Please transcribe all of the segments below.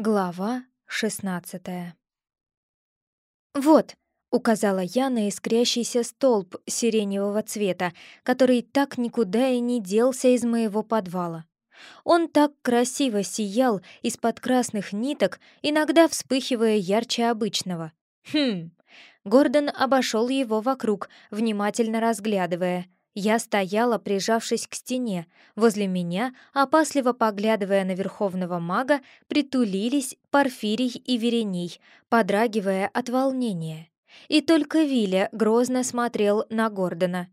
Глава шестнадцатая «Вот», — указала я на искрящийся столб сиреневого цвета, который так никуда и не делся из моего подвала. Он так красиво сиял из-под красных ниток, иногда вспыхивая ярче обычного. Хм. Гордон обошел его вокруг, внимательно разглядывая — я стояла, прижавшись к стене. Возле меня, опасливо поглядывая на верховного мага, притулились Порфирий и Верений, подрагивая от волнения. И только Виля грозно смотрел на Гордона.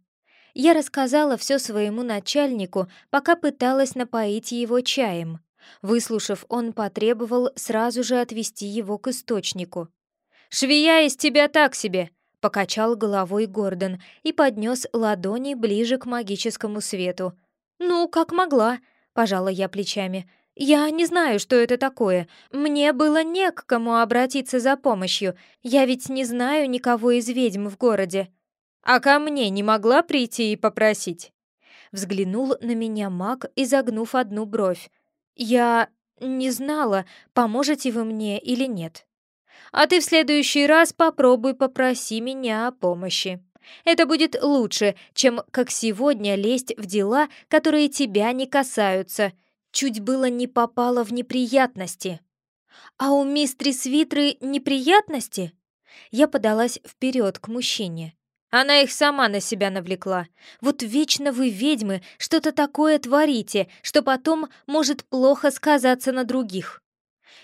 Я рассказала все своему начальнику, пока пыталась напоить его чаем. Выслушав, он потребовал сразу же отвести его к источнику. «Швея из тебя так себе!» Покачал головой Гордон и поднес ладони ближе к магическому свету. «Ну, как могла», — пожала я плечами. «Я не знаю, что это такое. Мне было не к кому обратиться за помощью. Я ведь не знаю никого из ведьм в городе». «А ко мне не могла прийти и попросить?» Взглянул на меня маг, изогнув одну бровь. «Я не знала, поможете вы мне или нет». А ты в следующий раз попробуй попроси меня о помощи. Это будет лучше, чем, как сегодня, лезть в дела, которые тебя не касаются. Чуть было не попало в неприятности. А у мистрис Витры неприятности? Я подалась вперед к мужчине. Она их сама на себя навлекла. Вот вечно вы, ведьмы, что-то такое творите, что потом может плохо сказаться на других.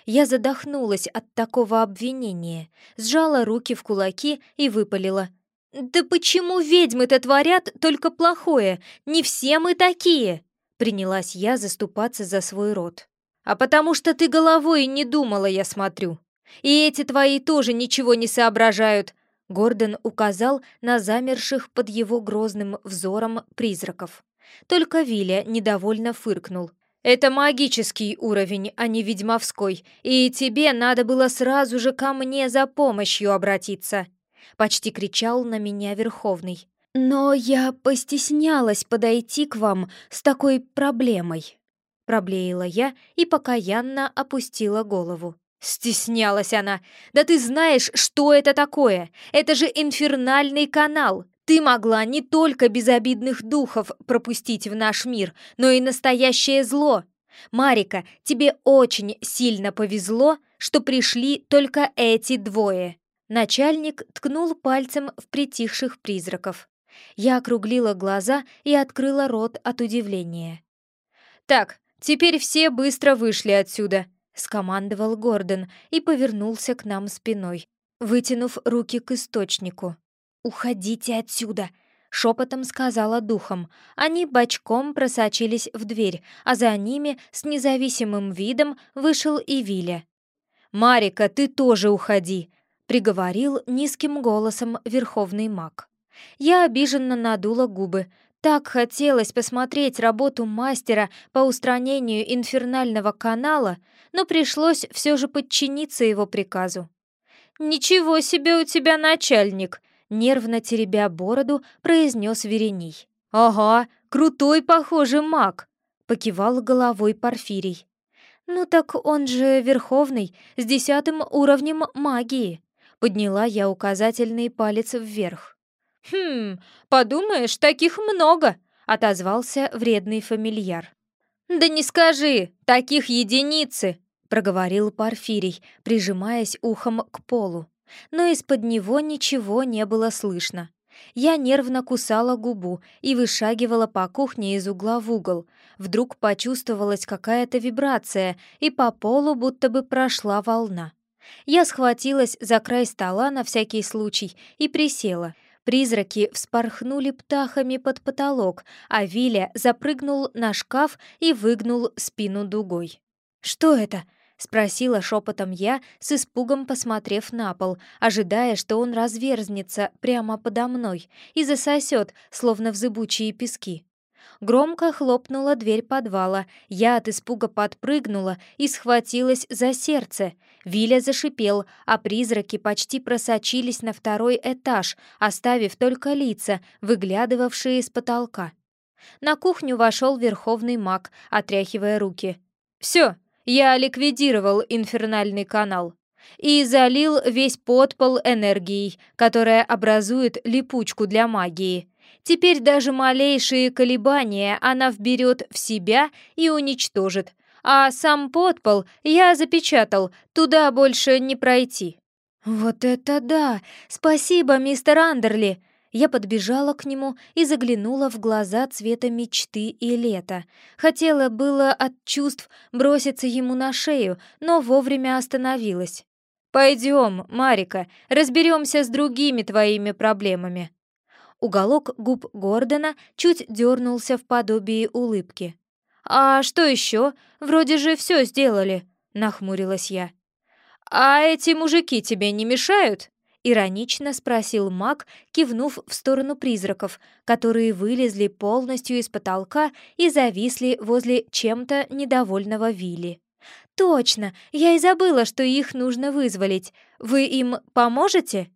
Я задохнулась от такого обвинения, сжала руки в кулаки и выпалила. «Да почему ведьмы-то творят только плохое? Не все мы такие!» Принялась я заступаться за свой род. «А потому что ты головой не думала, я смотрю. И эти твои тоже ничего не соображают!» Гордон указал на замерших под его грозным взором призраков. Только Виля недовольно фыркнул. Это магический уровень, а не ведьмовской, и тебе надо было сразу же ко мне за помощью обратиться!» Почти кричал на меня Верховный. «Но я постеснялась подойти к вам с такой проблемой», проблеяла я и покаянно опустила голову. «Стеснялась она! Да ты знаешь, что это такое! Это же инфернальный канал! Ты могла не только безобидных духов пропустить в наш мир, но и настоящее зло. Марика, тебе очень сильно повезло, что пришли только эти двое». Начальник ткнул пальцем в притихших призраков. Я округлила глаза и открыла рот от удивления. «Так, теперь все быстро вышли отсюда», — скомандовал Гордон и повернулся к нам спиной, вытянув руки к источнику. «Уходите отсюда!» — шепотом сказала духом. Они бочком просочились в дверь, а за ними с независимым видом вышел и Виля. «Марика, ты тоже уходи!» — приговорил низким голосом верховный маг. Я обиженно надула губы. Так хотелось посмотреть работу мастера по устранению инфернального канала, но пришлось все же подчиниться его приказу. «Ничего себе у тебя начальник!» Нервно теребя бороду, произнес Верений. «Ага, крутой, похоже, маг!» — покивал головой Порфирий. «Ну так он же верховный, с десятым уровнем магии!» Подняла я указательный палец вверх. «Хм, подумаешь, таких много!» — отозвался вредный фамильяр. «Да не скажи, таких единицы!» — проговорил Порфирий, прижимаясь ухом к полу но из-под него ничего не было слышно. Я нервно кусала губу и вышагивала по кухне из угла в угол. Вдруг почувствовалась какая-то вибрация, и по полу будто бы прошла волна. Я схватилась за край стола на всякий случай и присела. Призраки вспорхнули птахами под потолок, а Виля запрыгнул на шкаф и выгнул спину дугой. «Что это?» — спросила шепотом я, с испугом посмотрев на пол, ожидая, что он разверзнется прямо подо мной и засосет, словно в зыбучие пески. Громко хлопнула дверь подвала, я от испуга подпрыгнула и схватилась за сердце. Виля зашипел, а призраки почти просочились на второй этаж, оставив только лица, выглядывавшие из потолка. На кухню вошел верховный маг, отряхивая руки. «Все, Я ликвидировал инфернальный канал и залил весь подпол энергией, которая образует липучку для магии. Теперь даже малейшие колебания она вберет в себя и уничтожит, а сам подпол я запечатал, туда больше не пройти». «Вот это да! Спасибо, мистер Андерли!» Я подбежала к нему и заглянула в глаза цвета мечты и лета. Хотела было от чувств броситься ему на шею, но вовремя остановилась. «Пойдем, Марика, разберемся с другими твоими проблемами». Уголок губ Гордона чуть дернулся в подобии улыбки. «А что еще? Вроде же все сделали», — нахмурилась я. «А эти мужики тебе не мешают?» — иронично спросил маг, кивнув в сторону призраков, которые вылезли полностью из потолка и зависли возле чем-то недовольного Вилли. «Точно! Я и забыла, что их нужно вызволить. Вы им поможете?»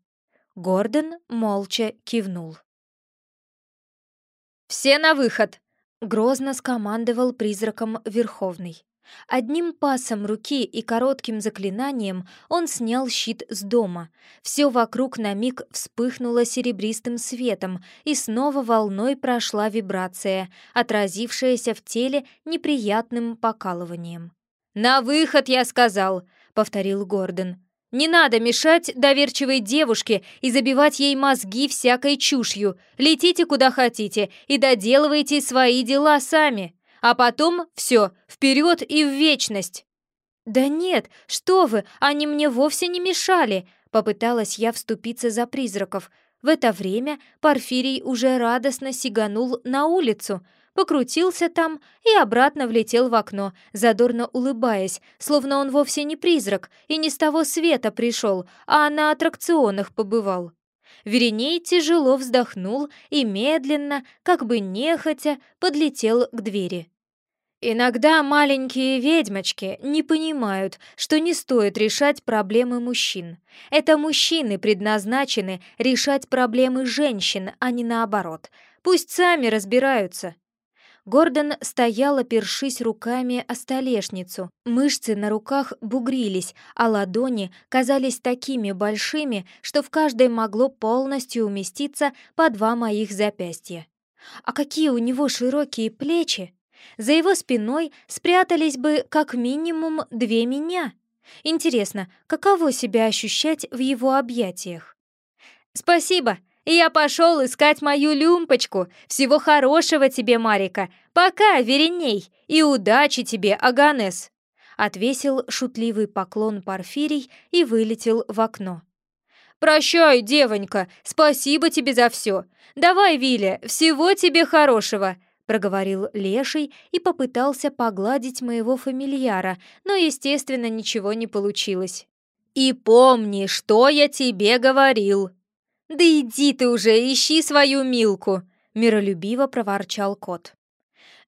Гордон молча кивнул. «Все на выход!» Грозно скомандовал призраком Верховный. Одним пасом руки и коротким заклинанием он снял щит с дома. Все вокруг на миг вспыхнуло серебристым светом, и снова волной прошла вибрация, отразившаяся в теле неприятным покалыванием. «На выход, я сказал!» — повторил Гордон. Не надо мешать доверчивой девушке и забивать ей мозги всякой чушью. Летите куда хотите и доделывайте свои дела сами. А потом все, вперед и в вечность. «Да нет, что вы, они мне вовсе не мешали!» Попыталась я вступиться за призраков. В это время Порфирий уже радостно сиганул на улицу — покрутился там и обратно влетел в окно, задорно улыбаясь, словно он вовсе не призрак и не с того света пришел, а на аттракционах побывал. Вереней тяжело вздохнул и медленно, как бы нехотя, подлетел к двери. Иногда маленькие ведьмочки не понимают, что не стоит решать проблемы мужчин. Это мужчины предназначены решать проблемы женщин, а не наоборот. Пусть сами разбираются. Гордон стоял, опершись руками о столешницу. Мышцы на руках бугрились, а ладони казались такими большими, что в каждой могло полностью уместиться по два моих запястья. А какие у него широкие плечи! За его спиной спрятались бы как минимум две меня. Интересно, каково себя ощущать в его объятиях? «Спасибо!» Я пошел искать мою люмпочку. Всего хорошего тебе, Марика. Пока, Вереней. И удачи тебе, Аганес!» Отвесил шутливый поклон Порфирий и вылетел в окно. «Прощай, девонька, спасибо тебе за все. Давай, Виля, всего тебе хорошего!» проговорил Леший и попытался погладить моего фамильяра, но, естественно, ничего не получилось. «И помни, что я тебе говорил!» «Да иди ты уже, ищи свою Милку!» — миролюбиво проворчал кот.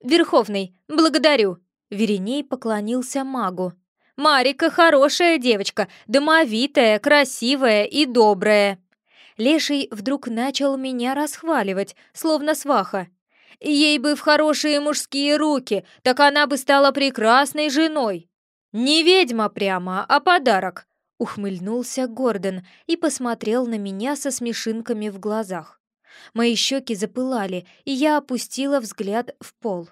«Верховный, благодарю!» — Вереней поклонился магу. «Марика хорошая девочка, домовитая, красивая и добрая!» Леший вдруг начал меня расхваливать, словно сваха. «Ей бы в хорошие мужские руки, так она бы стала прекрасной женой!» «Не ведьма прямо, а подарок!» Ухмыльнулся Гордон и посмотрел на меня со смешинками в глазах. Мои щеки запылали, и я опустила взгляд в пол.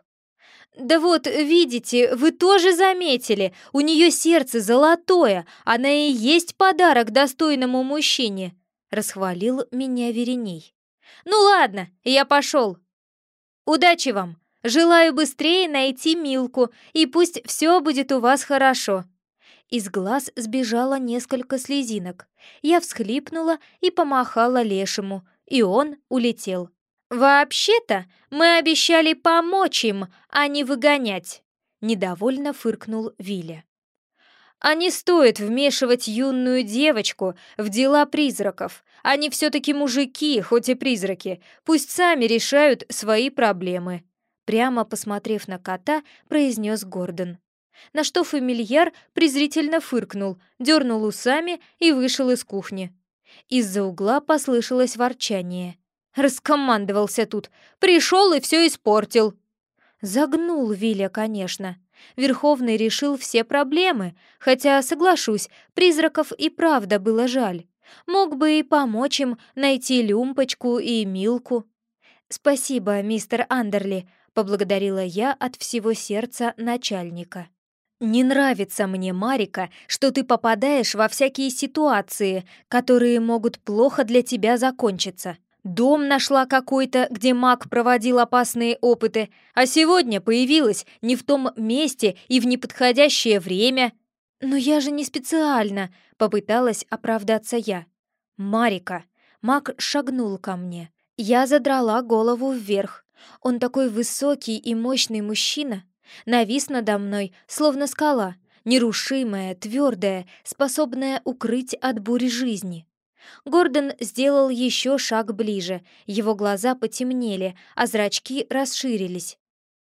«Да вот, видите, вы тоже заметили, у нее сердце золотое, она и есть подарок достойному мужчине», — расхвалил меня Вереней. «Ну ладно, я пошел. Удачи вам, желаю быстрее найти Милку, и пусть все будет у вас хорошо». Из глаз сбежало несколько слезинок. Я всхлипнула и помахала лешему, и он улетел. «Вообще-то мы обещали помочь им, а не выгонять», — недовольно фыркнул Виля. «А не стоит вмешивать юную девочку в дела призраков. Они все-таки мужики, хоть и призраки. Пусть сами решают свои проблемы», — прямо посмотрев на кота, произнес Гордон на что фамильяр презрительно фыркнул, дернул усами и вышел из кухни. Из-за угла послышалось ворчание. Раскомандовался тут. Пришел и все испортил. Загнул Виля, конечно. Верховный решил все проблемы, хотя, соглашусь, призраков и правда было жаль. Мог бы и помочь им найти Люмпочку и Милку. «Спасибо, мистер Андерли», — поблагодарила я от всего сердца начальника. «Не нравится мне, Марика, что ты попадаешь во всякие ситуации, которые могут плохо для тебя закончиться. Дом нашла какой-то, где маг проводил опасные опыты, а сегодня появилась не в том месте и в неподходящее время. Но я же не специально, попыталась оправдаться я. Марика, маг шагнул ко мне. Я задрала голову вверх. Он такой высокий и мощный мужчина, навис надо мной, словно скала, нерушимая, твердая, способная укрыть от бури жизни. Гордон сделал еще шаг ближе, его глаза потемнели, а зрачки расширились.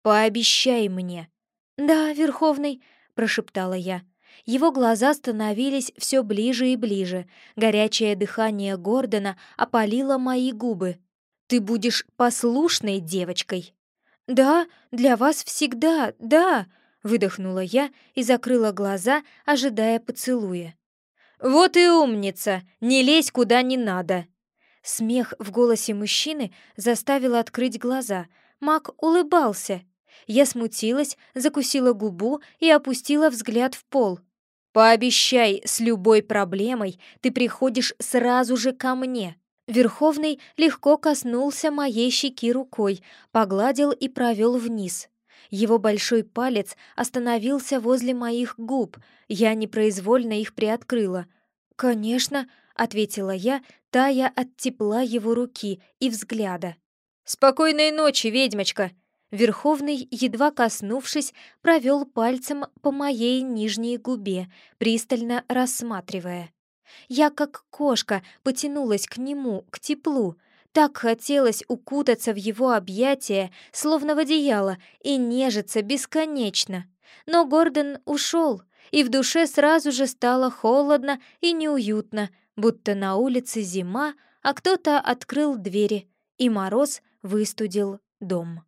«Пообещай мне!» «Да, Верховный», — прошептала я. Его глаза становились все ближе и ближе. Горячее дыхание Гордона опалило мои губы. «Ты будешь послушной девочкой!» «Да, для вас всегда, да!» — выдохнула я и закрыла глаза, ожидая поцелуя. «Вот и умница! Не лезь куда не надо!» Смех в голосе мужчины заставил открыть глаза. Мак улыбался. Я смутилась, закусила губу и опустила взгляд в пол. «Пообещай, с любой проблемой ты приходишь сразу же ко мне!» Верховный легко коснулся моей щеки рукой, погладил и провел вниз. Его большой палец остановился возле моих губ, я непроизвольно их приоткрыла. «Конечно», — ответила я, тая от тепла его руки и взгляда. «Спокойной ночи, ведьмочка!» Верховный, едва коснувшись, провел пальцем по моей нижней губе, пристально рассматривая. Я, как кошка, потянулась к нему, к теплу, так хотелось укутаться в его объятия, словно в одеяло, и нежиться бесконечно. Но Гордон ушел, и в душе сразу же стало холодно и неуютно, будто на улице зима, а кто-то открыл двери, и мороз выстудил дом.